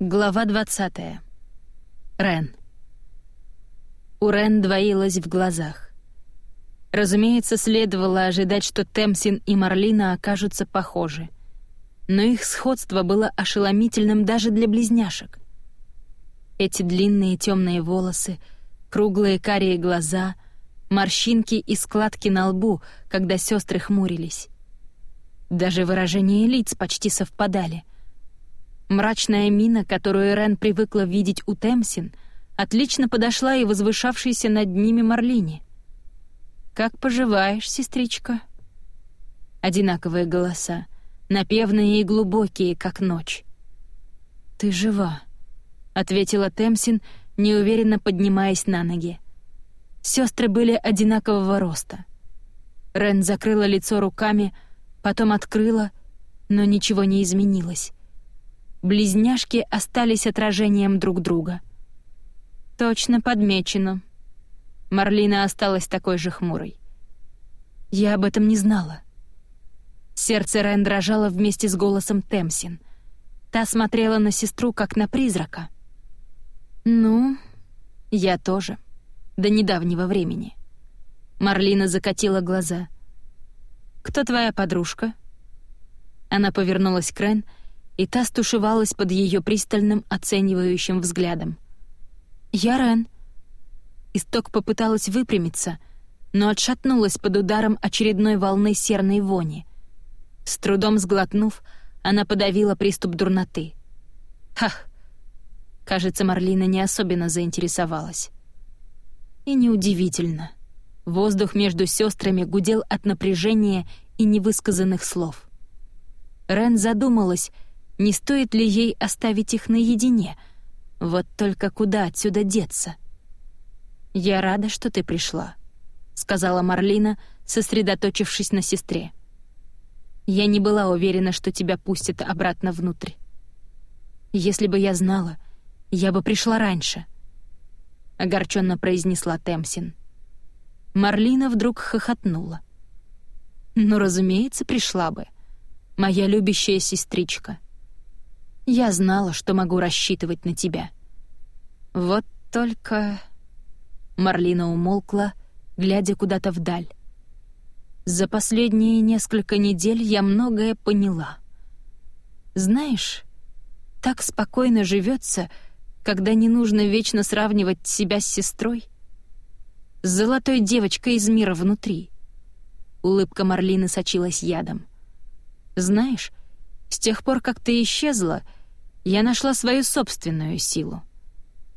Глава 20. Рен. У Рен двоилась в глазах. Разумеется, следовало ожидать, что Темсин и Марлина окажутся похожи. Но их сходство было ошеломительным даже для близняшек. Эти длинные темные волосы, круглые карие глаза, морщинки и складки на лбу, когда сестры хмурились. Даже выражения лиц почти совпадали — Мрачная мина, которую Рен привыкла видеть у Темсин, отлично подошла и возвышавшейся над ними Марлине. «Как поживаешь, сестричка?» Одинаковые голоса, напевные и глубокие, как ночь. «Ты жива», — ответила Темсин, неуверенно поднимаясь на ноги. Сестры были одинакового роста. Рен закрыла лицо руками, потом открыла, но ничего не изменилось. Близняшки остались отражением друг друга. Точно подмечено. Марлина осталась такой же хмурой. Я об этом не знала. Сердце Рен дрожало вместе с голосом Темсин. Та смотрела на сестру, как на призрака. «Ну, я тоже. До недавнего времени». Марлина закатила глаза. «Кто твоя подружка?» Она повернулась к Рен и та стушевалась под ее пристальным оценивающим взглядом. «Я Рен». Исток попыталась выпрямиться, но отшатнулась под ударом очередной волны серной вони. С трудом сглотнув, она подавила приступ дурноты. «Хах!» Кажется, Марлина не особенно заинтересовалась. И неудивительно. Воздух между сестрами гудел от напряжения и невысказанных слов. Рен задумалась, не стоит ли ей оставить их наедине? Вот только куда отсюда деться? «Я рада, что ты пришла», — сказала Марлина, сосредоточившись на сестре. «Я не была уверена, что тебя пустят обратно внутрь. Если бы я знала, я бы пришла раньше», — огорченно произнесла Темсин. Марлина вдруг хохотнула. «Ну, разумеется, пришла бы. Моя любящая сестричка. Я знала, что могу рассчитывать на тебя. Вот только...» Марлина умолкла, глядя куда-то вдаль. «За последние несколько недель я многое поняла. Знаешь, так спокойно живется, когда не нужно вечно сравнивать себя с сестрой. С золотой девочкой из мира внутри». Улыбка Марлины сочилась ядом. «Знаешь, с тех пор, как ты исчезла, — я нашла свою собственную силу.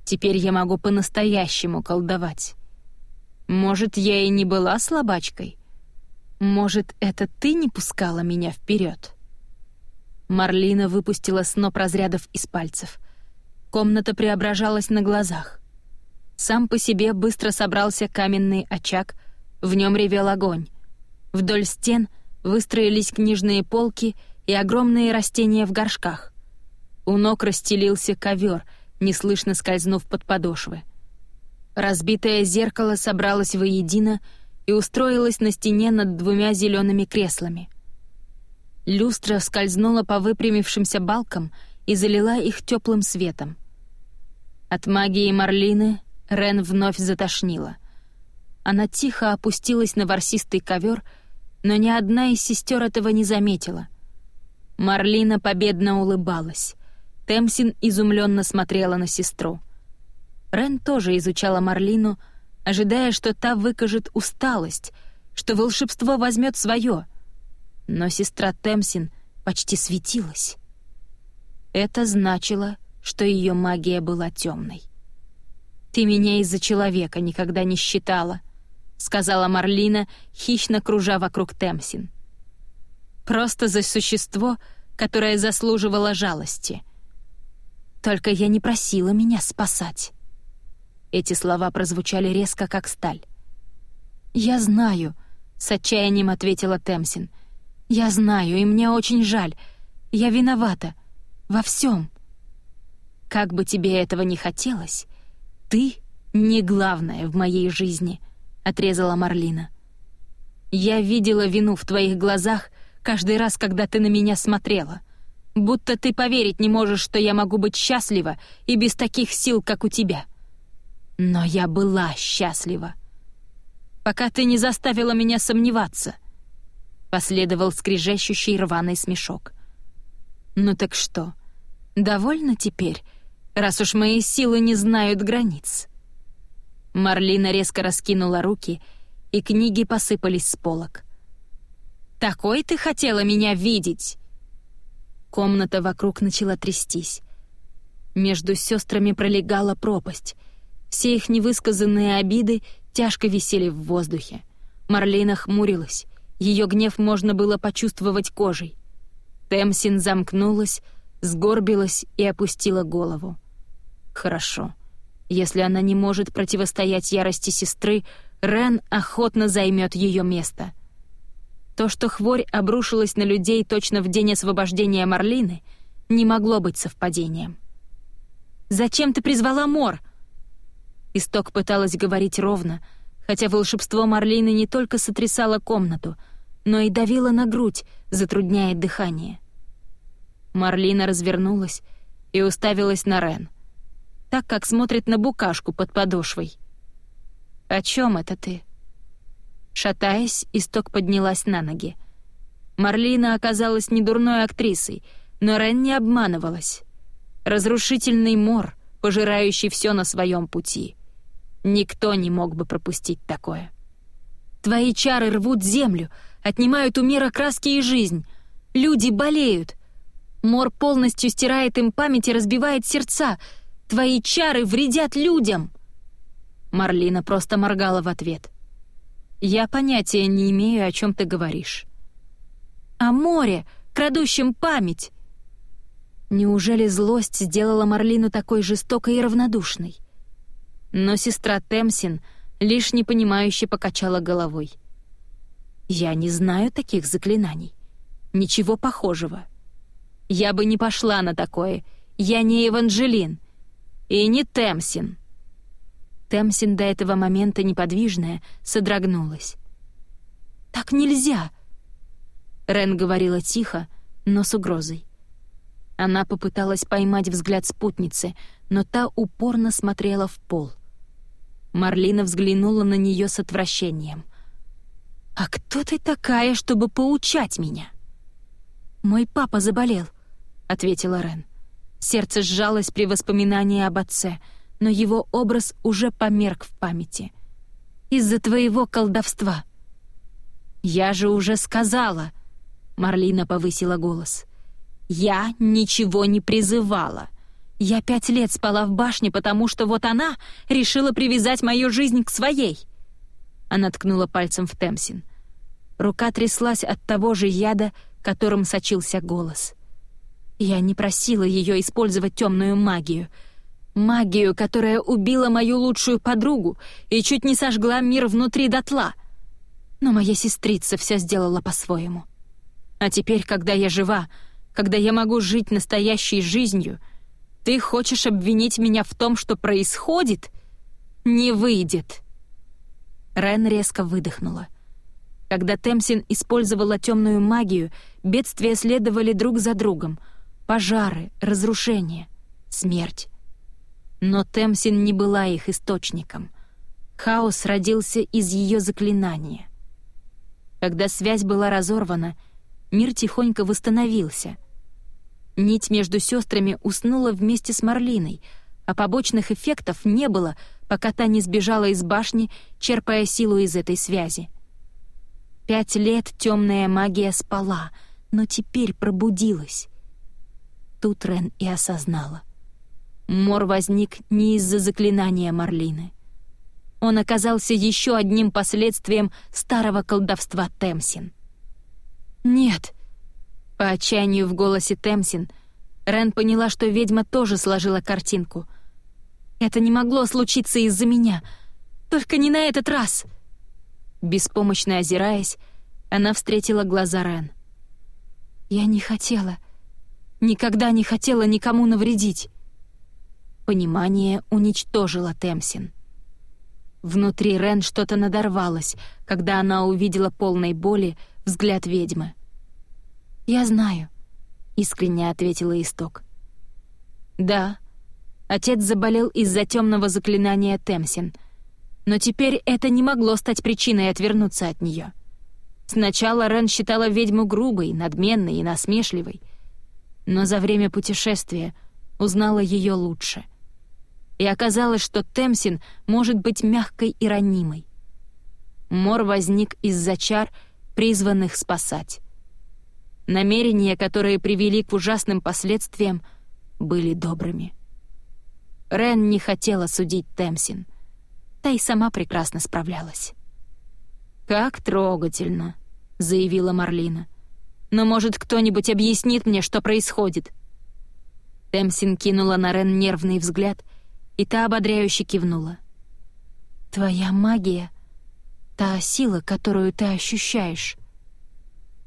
Теперь я могу по-настоящему колдовать. Может, я и не была слабачкой? Может, это ты не пускала меня вперед? Марлина выпустила сноп разрядов из пальцев. Комната преображалась на глазах. Сам по себе быстро собрался каменный очаг, в нем ревел огонь. Вдоль стен выстроились книжные полки и огромные растения в горшках. У ног расстелился ковер, неслышно скользнув под подошвы. Разбитое зеркало собралось воедино и устроилось на стене над двумя зелеными креслами. Люстра скользнула по выпрямившимся балкам и залила их теплым светом. От магии Марлины Рен вновь затошнила. Она тихо опустилась на ворсистый ковер, но ни одна из сестер этого не заметила. Марлина победно улыбалась. Темсин изумленно смотрела на сестру. Рен тоже изучала Марлину, ожидая, что та выкажет усталость, что волшебство возьмет свое. Но сестра Темсин почти светилась. Это значило, что ее магия была темной. «Ты меня из-за человека никогда не считала», — сказала Марлина, хищно кружа вокруг Темсин. «Просто за существо, которое заслуживало жалости», только я не просила меня спасать». Эти слова прозвучали резко, как сталь. «Я знаю», — с отчаянием ответила Темсин. «Я знаю, и мне очень жаль. Я виновата. Во всем. Как бы тебе этого не хотелось, ты не главное в моей жизни», — отрезала Марлина. «Я видела вину в твоих глазах каждый раз, когда ты на меня смотрела. Будто ты поверить не можешь, что я могу быть счастлива и без таких сил, как у тебя. Но я была счастлива. Пока ты не заставила меня сомневаться. Последовал скрежещущий рваный смешок. Ну так что, довольна теперь, раз уж мои силы не знают границ? Марлина резко раскинула руки, и книги посыпались с полок. «Такой ты хотела меня видеть!» Комната вокруг начала трястись. Между сестрами пролегала пропасть. Все их невысказанные обиды тяжко висели в воздухе. Марлина хмурилась. Ее гнев можно было почувствовать кожей. Темсин замкнулась, сгорбилась и опустила голову. «Хорошо. Если она не может противостоять ярости сестры, Рен охотно займет ее место. То, что хворь обрушилась на людей точно в день освобождения Марлины, не могло быть совпадением. «Зачем ты призвала Мор?» Исток пыталась говорить ровно, хотя волшебство Марлины не только сотрясало комнату, но и давило на грудь, затрудняя дыхание. Марлина развернулась и уставилась на Рен, так как смотрит на букашку под подошвой. «О чем это ты?» Шатаясь, Исток поднялась на ноги. Марлина оказалась недурной актрисой, но Рен не обманывалась. Разрушительный мор, пожирающий все на своем пути. Никто не мог бы пропустить такое. Твои чары рвут землю, отнимают у мира краски и жизнь. Люди болеют. Мор полностью стирает им память и разбивает сердца. Твои чары вредят людям. Марлина просто моргала в ответ. «Я понятия не имею, о чем ты говоришь». «О море, крадущем память!» Неужели злость сделала Марлину такой жестокой и равнодушной? Но сестра Темсин лишь непонимающе покачала головой. «Я не знаю таких заклинаний. Ничего похожего. Я бы не пошла на такое. Я не Эванжелин. И не Темсин». Темсин, до этого момента неподвижная, содрогнулась. «Так нельзя!» Рен говорила тихо, но с угрозой. Она попыталась поймать взгляд спутницы, но та упорно смотрела в пол. Марлина взглянула на нее с отвращением. «А кто ты такая, чтобы поучать меня?» «Мой папа заболел», — ответила Рен. Сердце сжалось при воспоминании об отце — но его образ уже померк в памяти. «Из-за твоего колдовства». «Я же уже сказала», — Марлина повысила голос. «Я ничего не призывала. Я пять лет спала в башне, потому что вот она решила привязать мою жизнь к своей». Она ткнула пальцем в Темсин. Рука тряслась от того же яда, которым сочился голос. Я не просила ее использовать темную магию — Магию, которая убила мою лучшую подругу и чуть не сожгла мир внутри дотла. Но моя сестрица все сделала по-своему. А теперь, когда я жива, когда я могу жить настоящей жизнью, ты хочешь обвинить меня в том, что происходит? Не выйдет. Рен резко выдохнула. Когда Темсин использовала темную магию, бедствия следовали друг за другом. Пожары, разрушения, смерть. Но Темсин не была их источником. Хаос родился из ее заклинания. Когда связь была разорвана, мир тихонько восстановился. Нить между сестрами уснула вместе с Марлиной, а побочных эффектов не было, пока та не сбежала из башни, черпая силу из этой связи. Пять лет темная магия спала, но теперь пробудилась. Тут Рен и осознала. Мор возник не из-за заклинания Марлины. Он оказался еще одним последствием старого колдовства Темсин. «Нет!» По отчаянию в голосе Темсин Рен поняла, что ведьма тоже сложила картинку. «Это не могло случиться из-за меня. Только не на этот раз!» Беспомощно озираясь, она встретила глаза Рен. «Я не хотела, никогда не хотела никому навредить. Понимание уничтожило Темсин. Внутри Рен что-то надорвалось, когда она увидела полной боли взгляд ведьмы. «Я знаю. искренне ответила Исток. Да, отец заболел из-за темного заклинания Темсин, но теперь это не могло стать причиной отвернуться от нее. Сначала Рен считала ведьму грубой, надменной и насмешливой, но за время путешествия узнала ее лучше. И оказалось, что Темсин может быть мягкой и ранимой. Мор возник из-за чар, призванных спасать. Намерения, которые привели к ужасным последствиям, были добрыми. Рен не хотела судить Темсин. Та и сама прекрасно справлялась. «Как трогательно», — заявила Марлина. «Но, может, кто-нибудь объяснит мне, что происходит?» Темсин кинула на Рен нервный взгляд, и та ободряюще кивнула. «Твоя магия — та сила, которую ты ощущаешь.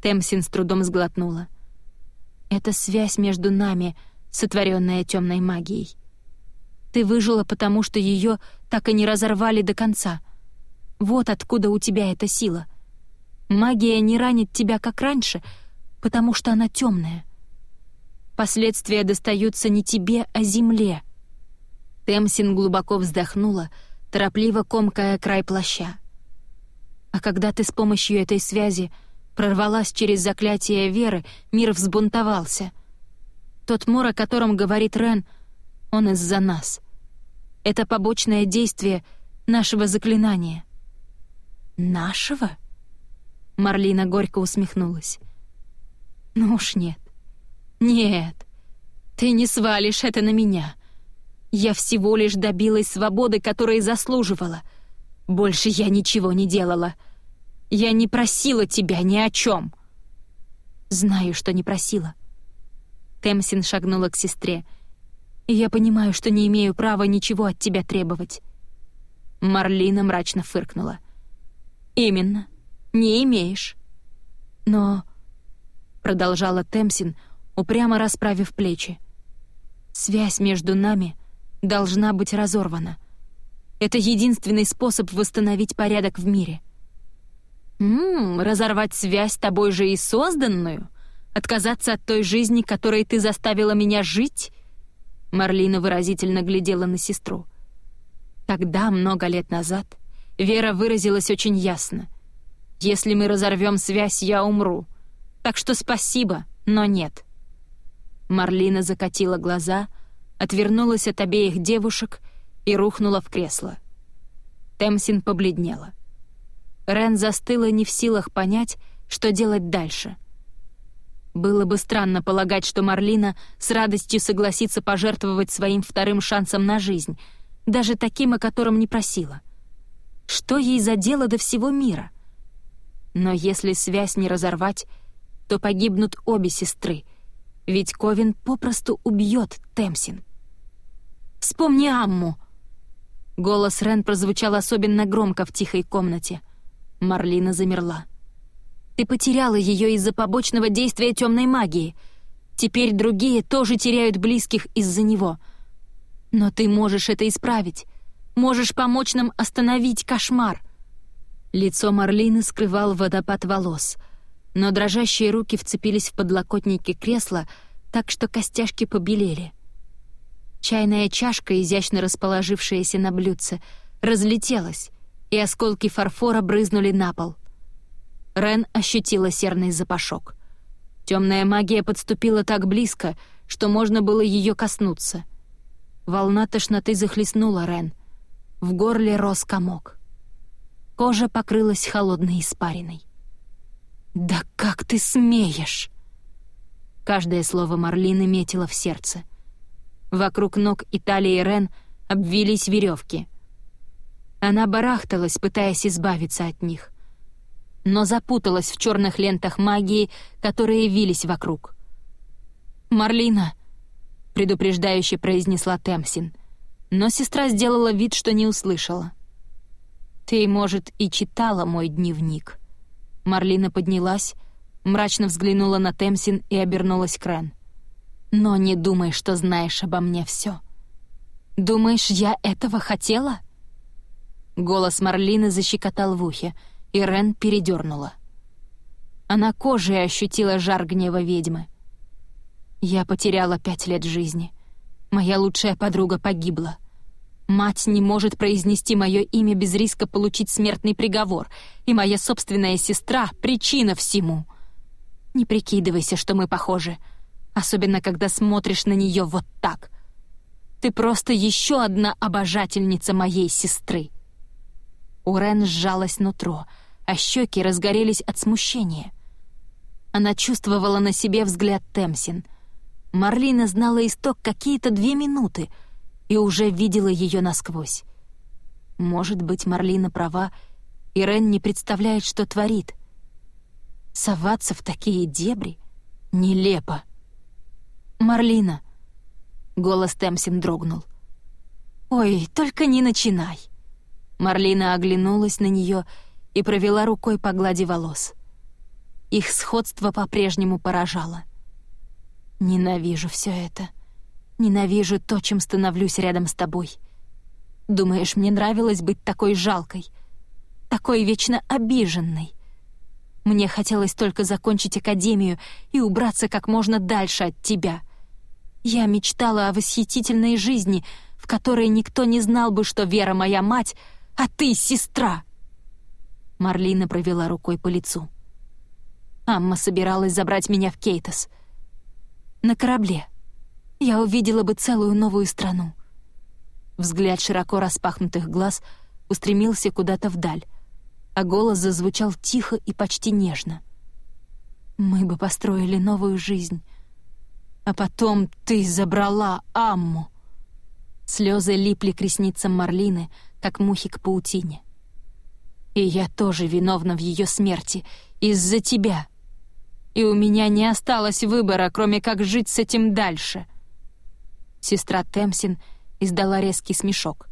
Темсин с трудом сглотнула. «Это связь между нами, сотворенная темной магией. Ты выжила, потому что ее так и не разорвали до конца. Вот откуда у тебя эта сила. Магия не ранит тебя, как раньше, потому что она темная. Последствия достаются не тебе, а земле». Темсин глубоко вздохнула, торопливо комкая край плаща. «А когда ты с помощью этой связи прорвалась через заклятие веры, мир взбунтовался. Тот мор, о котором говорит Рен, он из-за нас. Это побочное действие нашего заклинания. «Нашего?» Марлина горько усмехнулась. «Ну уж нет. Нет. Ты не свалишь это на меня. Я всего лишь добилась свободы, которой заслуживала. Больше я ничего не делала». Я не просила тебя ни о чем. Знаю, что не просила. Темсин шагнула к сестре. Я понимаю, что не имею права ничего от тебя требовать. Марлина мрачно фыркнула. Именно, не имеешь. Но, продолжала Темсин, упрямо расправив плечи, связь между нами должна быть разорвана. Это единственный способ восстановить порядок в мире — «Ммм, разорвать связь тобой же и созданную? Отказаться от той жизни, которой ты заставила меня жить?» Марлина выразительно глядела на сестру. Тогда, много лет назад, Вера выразилась очень ясно. «Если мы разорвем связь, я умру. Так что спасибо, но нет». Марлина закатила глаза, отвернулась от обеих девушек и рухнула в кресло. Темсин побледнела. — Рен застыла не в силах понять, что делать дальше. Было бы странно полагать, что Марлина с радостью согласится пожертвовать своим вторым шансом на жизнь, даже таким, о котором не просила. Что ей за дело до всего мира? Но если связь не разорвать, то погибнут обе сестры, ведь Ковин попросту убьет Темсин. «Вспомни Амму!» Голос Рен прозвучал особенно громко в тихой комнате — Марлина замерла. «Ты потеряла ее из-за побочного действия темной магии. Теперь другие тоже теряют близких из-за него. Но ты можешь это исправить. Можешь помочь нам остановить кошмар». Лицо Марлины скрывал водопад волос, но дрожащие руки вцепились в подлокотники кресла, так что костяшки побелели. Чайная чашка, изящно расположившаяся на блюдце, разлетелась, и осколки фарфора брызнули на пол. Рен ощутила серный запашок. Темная магия подступила так близко, что можно было ее коснуться. Волна тошноты захлестнула Рен. В горле рос комок. Кожа покрылась холодной испариной. «Да как ты смеешь!» Каждое слово Марлины метило в сердце. Вокруг ног Италии Рен обвились веревки — она барахталась, пытаясь избавиться от них. Но запуталась в черных лентах магии, которые вились вокруг. «Марлина!» — предупреждающе произнесла Темсин. Но сестра сделала вид, что не услышала. «Ты, может, и читала мой дневник». Марлина поднялась, мрачно взглянула на Темсин и обернулась к Рен. «Но не думай, что знаешь обо мне все. Думаешь, я этого хотела?» Голос Марлины защекотал в ухе, и Рен передернула. Она кожей ощутила жар гнева ведьмы. Я потеряла пять лет жизни. Моя лучшая подруга погибла. Мать не может произнести мое имя без риска получить смертный приговор, и моя собственная сестра — причина всему. Не прикидывайся, что мы похожи, особенно когда смотришь на нее вот так. Ты просто еще одна обожательница моей сестры. У Рен сжалось нутро, а щеки разгорелись от смущения. Она чувствовала на себе взгляд Темсин. Марлина знала исток какие-то две минуты и уже видела ее насквозь. Может быть, Марлина права, и Рен не представляет, что творит. Соваться в такие дебри нелепо. «Марлина!» — голос Темсин дрогнул. «Ой, только не начинай!» Марлина оглянулась на нее и провела рукой по глади волос. Их сходство по-прежнему поражало. «Ненавижу все это. Ненавижу то, чем становлюсь рядом с тобой. Думаешь, мне нравилось быть такой жалкой, такой вечно обиженной?» Мне хотелось только закончить академию и убраться как можно дальше от тебя. Я мечтала о восхитительной жизни, в которой никто не знал бы, что Вера моя мать, а ты сестра!» Марлина провела рукой по лицу. Амма собиралась забрать меня в Кейтос. На корабле. Я увидела бы целую новую страну. Взгляд широко распахнутых глаз устремился куда-то вдаль, а голос зазвучал тихо и почти нежно. «Мы бы построили новую жизнь. А потом ты забрала Амму!» Слезы липли к ресницам Марлины, как мухи к паутине. И я тоже виновна в ее смерти из-за тебя. И у меня не осталось выбора, кроме как жить с этим дальше. Сестра Темсин издала резкий смешок.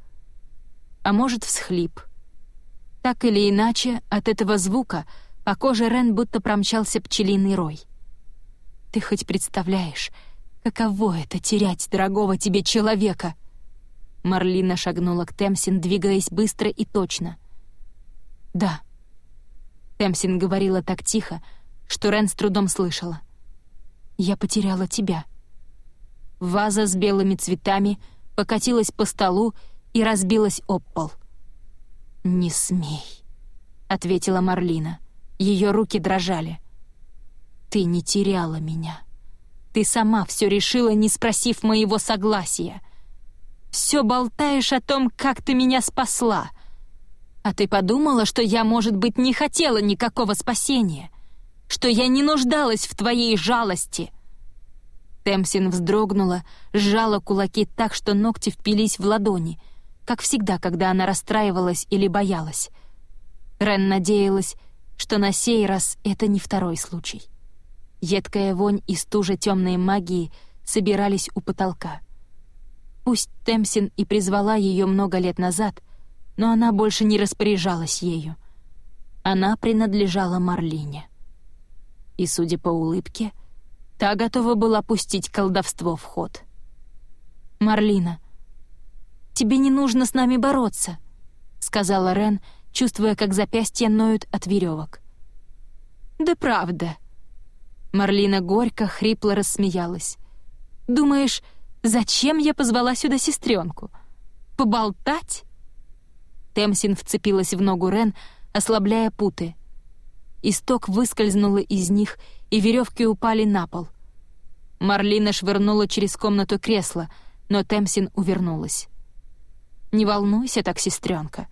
А может, всхлип. Так или иначе, от этого звука по коже Рен будто промчался пчелиный рой. Ты хоть представляешь, каково это — терять дорогого тебе человека — Марлина шагнула к Темсин, двигаясь быстро и точно. «Да». Темсин говорила так тихо, что Рен с трудом слышала. «Я потеряла тебя». Ваза с белыми цветами покатилась по столу и разбилась об пол. «Не смей», — ответила Марлина. Ее руки дрожали. «Ты не теряла меня. Ты сама все решила, не спросив моего согласия» все болтаешь о том, как ты меня спасла. А ты подумала, что я, может быть, не хотела никакого спасения, что я не нуждалась в твоей жалости». Темсин вздрогнула, сжала кулаки так, что ногти впились в ладони, как всегда, когда она расстраивалась или боялась. Рен надеялась, что на сей раз это не второй случай. Едкая вонь и стужа темной магии собирались у потолка — Пусть Темсин и призвала ее много лет назад, но она больше не распоряжалась ею. Она принадлежала Марлине. И, судя по улыбке, та готова была пустить колдовство в ход. «Марлина, тебе не нужно с нами бороться», — сказала Рен, чувствуя, как запястья ноют от веревок. «Да правда». Марлина горько, хрипло рассмеялась. «Думаешь, Зачем я позвала сюда сестренку? Поболтать? Темсин вцепилась в ногу Рен, ослабляя путы. Исток выскользнула из них, и веревки упали на пол. Марлина швырнула через комнату кресло, но Темсин увернулась. «Не волнуйся так, сестренка.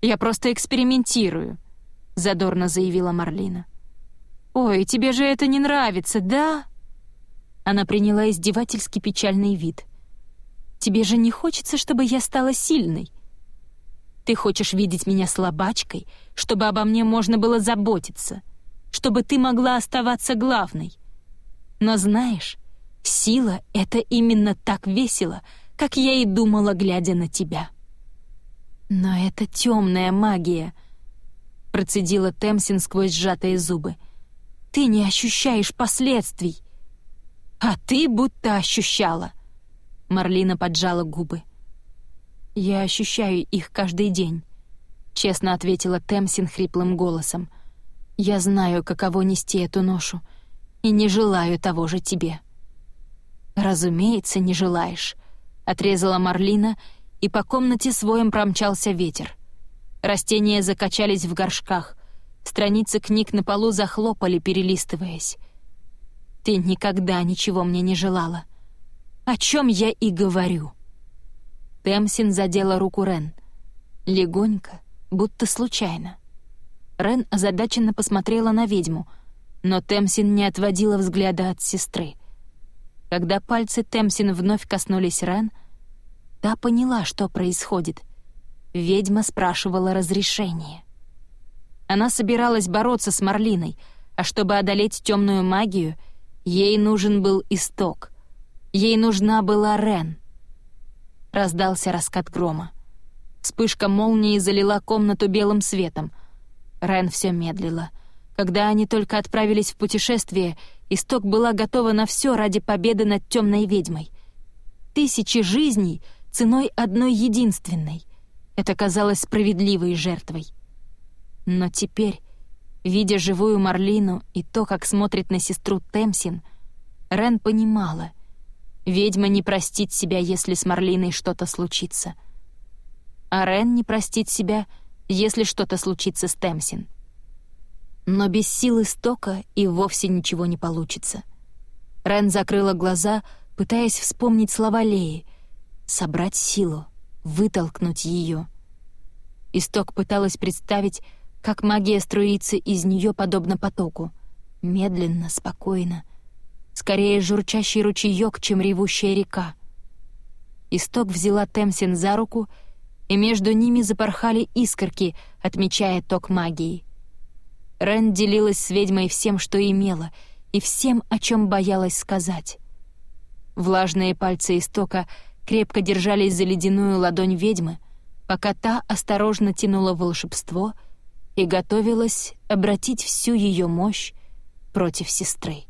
Я просто экспериментирую», — задорно заявила Марлина. «Ой, тебе же это не нравится, да?» Она приняла издевательски печальный вид. «Тебе же не хочется, чтобы я стала сильной? Ты хочешь видеть меня слабачкой, чтобы обо мне можно было заботиться, чтобы ты могла оставаться главной. Но знаешь, сила — это именно так весело, как я и думала, глядя на тебя». «Но это темная магия», — процедила Темсин сквозь сжатые зубы. «Ты не ощущаешь последствий. «А ты будто ощущала». Марлина поджала губы. «Я ощущаю их каждый день», — честно ответила Темсин хриплым голосом. «Я знаю, каково нести эту ношу, и не желаю того же тебе». «Разумеется, не желаешь», — отрезала Марлина, и по комнате своем промчался ветер. Растения закачались в горшках, страницы книг на полу захлопали, перелистываясь. «Ты никогда ничего мне не желала. О чем я и говорю». Темсин задела руку Рен. Легонько, будто случайно. Рен озадаченно посмотрела на ведьму, но Темсин не отводила взгляда от сестры. Когда пальцы Темсин вновь коснулись Рен, та поняла, что происходит. Ведьма спрашивала разрешение. Она собиралась бороться с Марлиной, а чтобы одолеть темную магию, ей нужен был исток. Ей нужна была Рен. Раздался раскат грома. Вспышка молнии залила комнату белым светом. Рен все медлила. Когда они только отправились в путешествие, Исток была готова на все ради победы над темной ведьмой. Тысячи жизней ценой одной единственной. Это казалось справедливой жертвой. Но теперь, видя живую Марлину и то, как смотрит на сестру Темсин, Рен понимала, ведьма не простит себя, если с Марлиной что-то случится. А Рен не простит себя, если что-то случится с Темсин. Но без силы стока и вовсе ничего не получится. Рен закрыла глаза, пытаясь вспомнить слова Леи, собрать силу — вытолкнуть ее. Исток пыталась представить, как магия струится из нее подобно потоку. Медленно, спокойно. Скорее журчащий ручеек, чем ревущая река. Исток взяла Темсин за руку, и между ними запорхали искорки, отмечая ток магии. Рен делилась с ведьмой всем, что имела, и всем, о чем боялась сказать. Влажные пальцы истока — крепко держались за ледяную ладонь ведьмы, пока та осторожно тянула волшебство и готовилась обратить всю ее мощь против сестры.